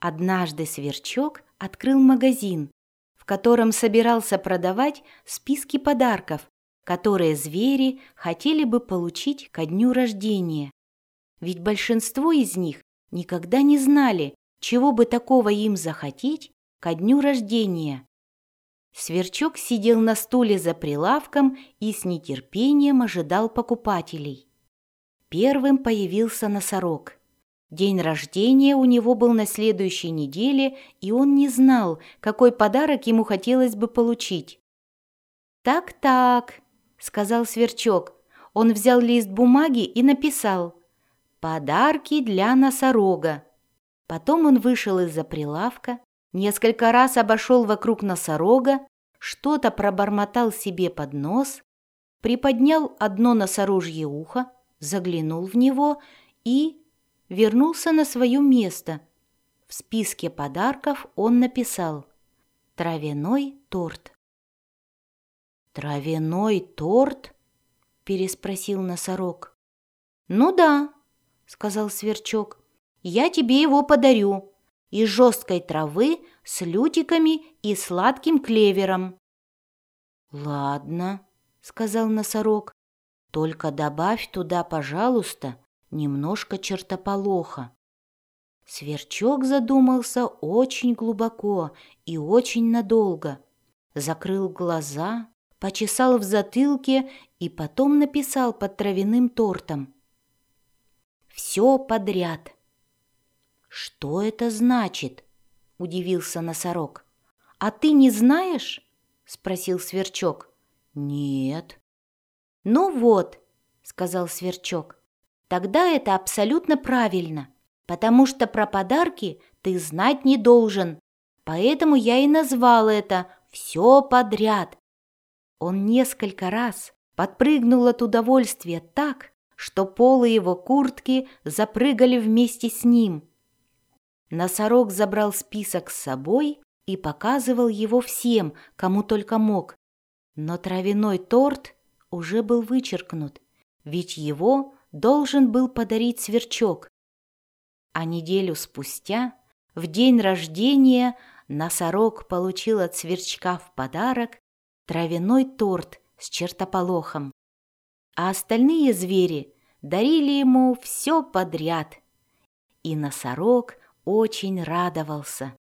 Однажды Сверчок открыл магазин, в котором собирался продавать списки подарков, которые звери хотели бы получить ко дню рождения. Ведь большинство из них никогда не знали, чего бы такого им захотеть ко дню рождения. Сверчок сидел на стуле за прилавком и с нетерпением ожидал покупателей. Первым появился носорог – День рождения у него был на следующей неделе, и он не знал, какой подарок ему хотелось бы получить. «Так-так», — сказал Сверчок. Он взял лист бумаги и написал «Подарки для носорога». Потом он вышел из-за прилавка, несколько раз обошел вокруг носорога, что-то пробормотал себе под нос, приподнял одно носорожье ухо, заглянул в него и вернулся на свое место. В списке подарков он написал «Травяной торт». «Травяной торт?» – переспросил носорог. «Ну да», – сказал сверчок, – «я тебе его подарю из жесткой травы с лютиками и сладким клевером». «Ладно», – сказал носорог, – «только добавь туда, пожалуйста, немножко чертополоха. Сверчок задумался очень глубоко и очень надолго. Закрыл глаза, почесал в затылке и потом написал под травяным тортом. «Все подряд». «Что это значит?» – удивился носорог. «А ты не знаешь?» – спросил Сверчок. «Нет». «Ну вот», – сказал Сверчок, Тогда это абсолютно правильно, потому что про подарки ты знать не должен. Поэтому я и назвал это «все подряд». Он несколько раз подпрыгнул от удовольствия так, что полы его куртки запрыгали вместе с ним. Носорог забрал список с собой и показывал его всем, кому только мог. Но травяной торт уже был вычеркнут, ведь его должен был подарить сверчок. А неделю спустя, в день рождения, носорог получил от сверчка в подарок травяной торт с чертополохом. А остальные звери дарили ему все подряд. И носорог очень радовался.